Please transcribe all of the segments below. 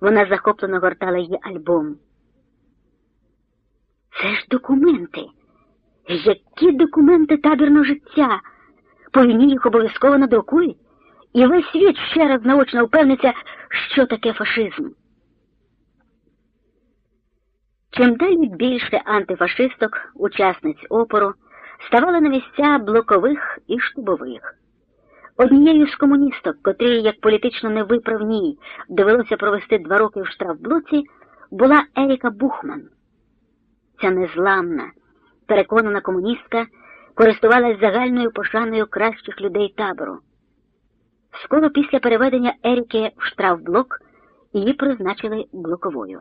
Вона захоплено гортала її альбом. Це ж документи. Які документи табірного життя? По війні їх обов'язково надрукують, і весь світ ще раз наочно впевниться, що таке фашизм. Чим далі більше антифашисток, учасниць опору, ставали на місця блокових і штубових. Однією з комуністок, котрій, як політично невиправній, довелося провести два роки в штрафблоці, була Еріка Бухман. Ця незламна, переконана комуністка користувалась загальною пошаною кращих людей табору. Скоро після переведення Еріки в штрафблок її призначили блоковою.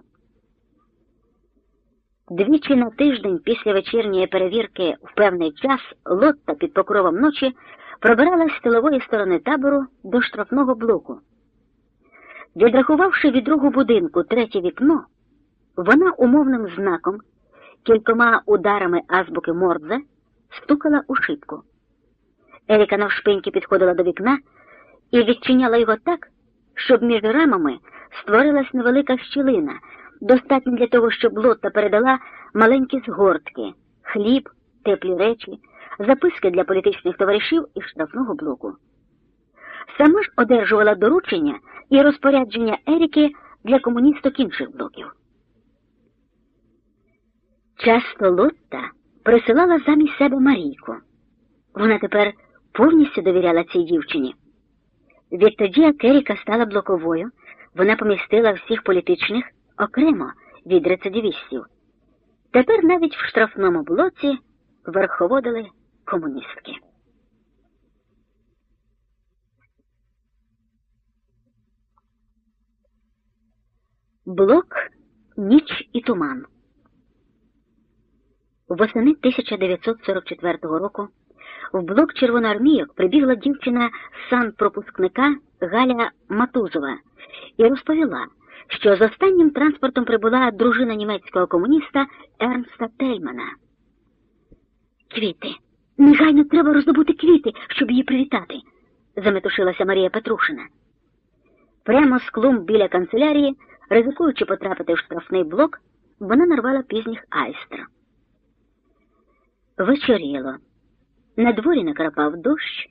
Двічі на тиждень після вечірньої перевірки в певний час Лотта під покровом ночі пробиралась з тилової сторони табору до штрафного блоку. Відрахувавши від другого будинку третє вікно, вона умовним знаком, кількома ударами азбуки Мордзе, стукала у шибку. Еріка навшпиньки підходила до вікна і відчиняла його так, щоб між рамами створилась невелика щілина, достатньо для того, щоб Лотта передала маленькі згортки, хліб, теплі речі, записки для політичних товаришів із штрафного блоку. Сама ж одержувала доручення і розпорядження Еріки для комуністок інших блоків. Часто Лотта присилала замість себе Марійку. Вона тепер повністю довіряла цій дівчині. Відтоді, як Еріка стала блоковою, вона помістила всіх політичних окремо від рецидивістів. Тепер навіть в штрафному блоці верховодили комуністки. Блок Ніч і туман. Восени 1944 року в блок червоноармійок прибігла дівчина санпропускника Галя Матузова і розповіла, що з останнім транспортом прибула дружина німецького комуніста Ернста Тельмана. Квіти. Негайно треба роздобути квіти, щоб її привітати, заметушилася Марія Петрушина. Прямо з клумб біля канцелярії, ризикуючи потрапити в штрафний блок, вона нарвала пізніх айстр. Вечоріло. На дворі накрапав дощ,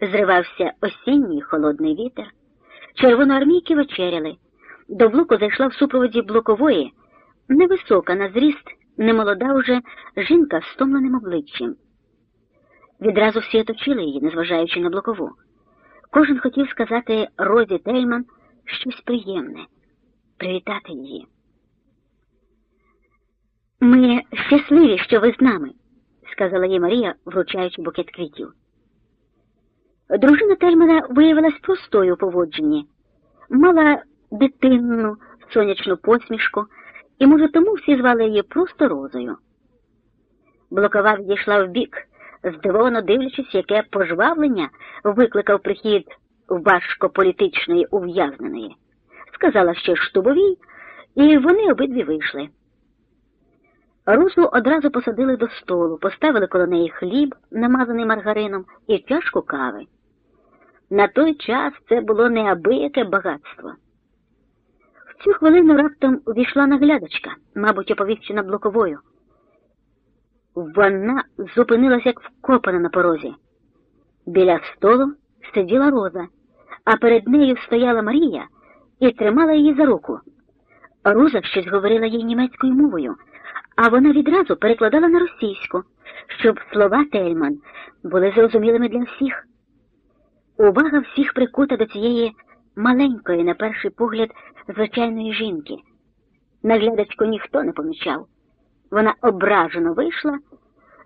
зривався осінній холодний вітер. Червоноармійки вечеряли. До блоку зайшла в супроводі блокової, невисока на зріст, немолода уже жінка з стомленим обличчям. Відразу всі оточили її, незважаючи на блокову. Кожен хотів сказати Розі Тельман щось приємне, привітати її. Ми щасливі, що ви з нами сказала їй Марія, вручаючи букет квітів. Дружина Тельмана виявилась простою у поводженні, мала дитинну, сонячну посмішку, і, може, тому всі звали її просто розою. Блокова відійшла вбік, здивовано дивлячись, яке пожвавлення викликав прихід важкополітичної ув'язненої. Сказала ще штубовій, і вони обидві вийшли. Русу одразу посадили до столу, поставили коло неї хліб, намазаний маргарином, і чашку кави. На той час це було неабияке багатство. В цю хвилину раптом увійшла наглядачка, мабуть, оповіщена блоковою. Вона зупинилася, як вкопана на порозі. Біля столу сиділа роза, а перед нею стояла Марія і тримала її за руку. Роза щось говорила їй німецькою мовою а вона відразу перекладала на російську, щоб слова Тельман були зрозумілими для всіх. Увага всіх прикута до цієї маленької, на перший погляд, звичайної жінки. Наглядачку ніхто не помічав. Вона ображено вийшла,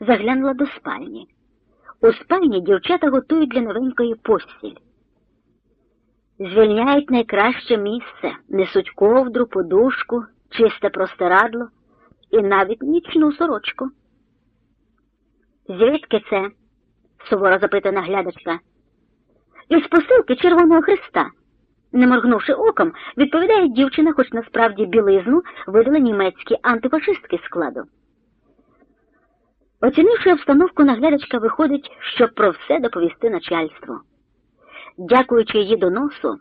заглянула до спальні. У спальні дівчата готують для новенької постіль. Звільняють найкраще місце, несуть ковдру, подушку, чисте простирадло і навіть нічну сорочку. Звідки це? суворо запитує наглядачка. Із посилки Червоного Христа. Не моргнувши оком, відповідає дівчина, хоч насправді білизну видали німецькі антифашистки складу. Оцінивши обстановку, наглядачка виходить, щоб про все доповісти начальству. Дякуючи її доносу,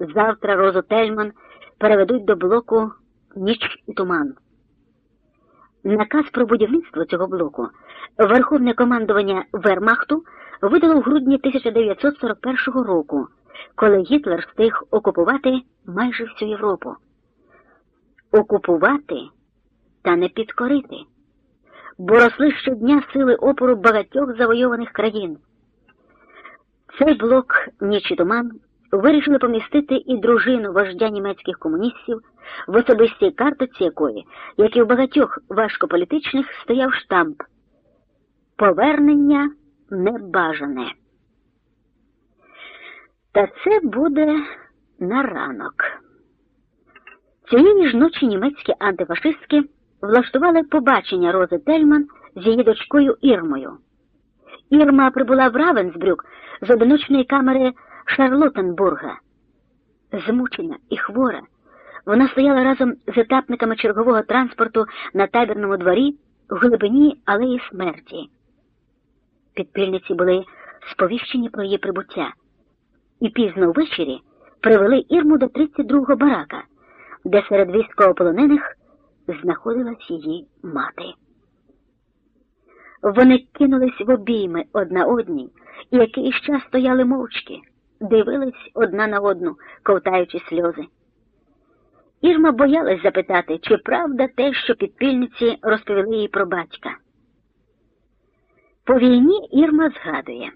завтра Розу Тельман переведуть до блоку ніч і туман. Наказ про будівництво цього блоку Верховне командування Вермахту видало в грудні 1941 року, коли Гітлер встиг окупувати майже всю Європу. Окупувати та не підкорити, бо росли щодня сили опору багатьох завойованих країн. Цей блок ніч і туман вирішили помістити і дружину вождя німецьких комуністів, в особистій картоці якої, як і в багатьох важкополітичних, стояв штамп Повернення небажане. Та це буде на ранок. Цієї ж ночі німецькі антифашистки влаштували побачення Рози Тельман з її дочкою Ірмою. Ірма прибула в Равенсбрюк з одиночної камери Шарлотенбурга. Змучена і хвора, вона стояла разом з етапниками чергового транспорту на табірному дворі в глибині алеї смерті. Підпільниці були сповіщені про її прибуття, і пізно ввечері привели Ірму до 32-го барака, де серед військовополонених знаходилась її мати. Вони кинулись в обійми одна одній і якийсь час стояли мовчки, дивились одна на одну, ковтаючи сльози. Ірма боялась запитати, чи правда те, що підпільниці розповіли їй про батька. По війні Ірма згадує.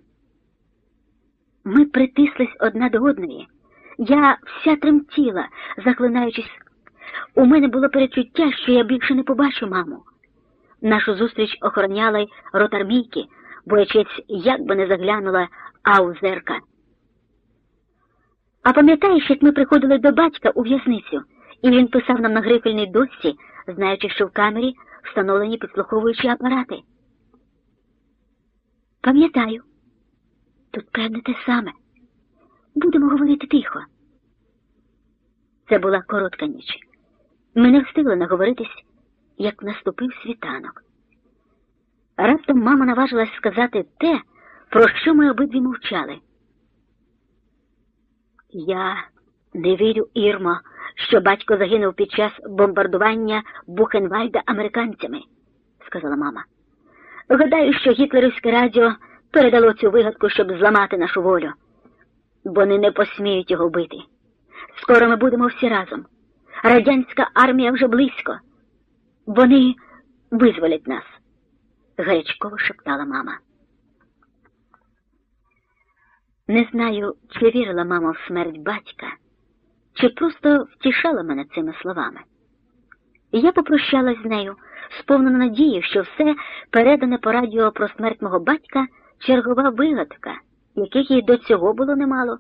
Ми притислись одна до одної. Я вся тремтіла, заклинаючись. У мене було перечуття, що я більше не побачу маму. Нашу зустріч охороняли ротармійки, боячись, як би не заглянула аузерка. А пам'ятаєш, як ми приходили до батька у в'язницю, і він писав нам на грифельній досці, знаючи, що в камері встановлені підслуховуючі апарати? Пам'ятаю, тут певне те саме. Будемо говорити тихо. Це була коротка ніч. Ми не встигли наговоритись, як наступив світанок. Раптом мама наважилась сказати те, про що ми обидві мовчали. Я не вірю, Ірмо, що батько загинув під час бомбардування Бухенвальда американцями, сказала мама. Гадаю, що гітлерівське радіо передало цю вигадку, щоб зламати нашу волю. Вони не посміють його бити. Скоро ми будемо всі разом. Радянська армія вже близько. Вони визволять нас, гарячково шептала мама. Не знаю, чи вірила мама в смерть батька, чи просто втішала мене цими словами. Я попрощалась з нею, сповнена надії, що все передане по радіо про смерть мого батька чергова вигадка, яких їй до цього було немало.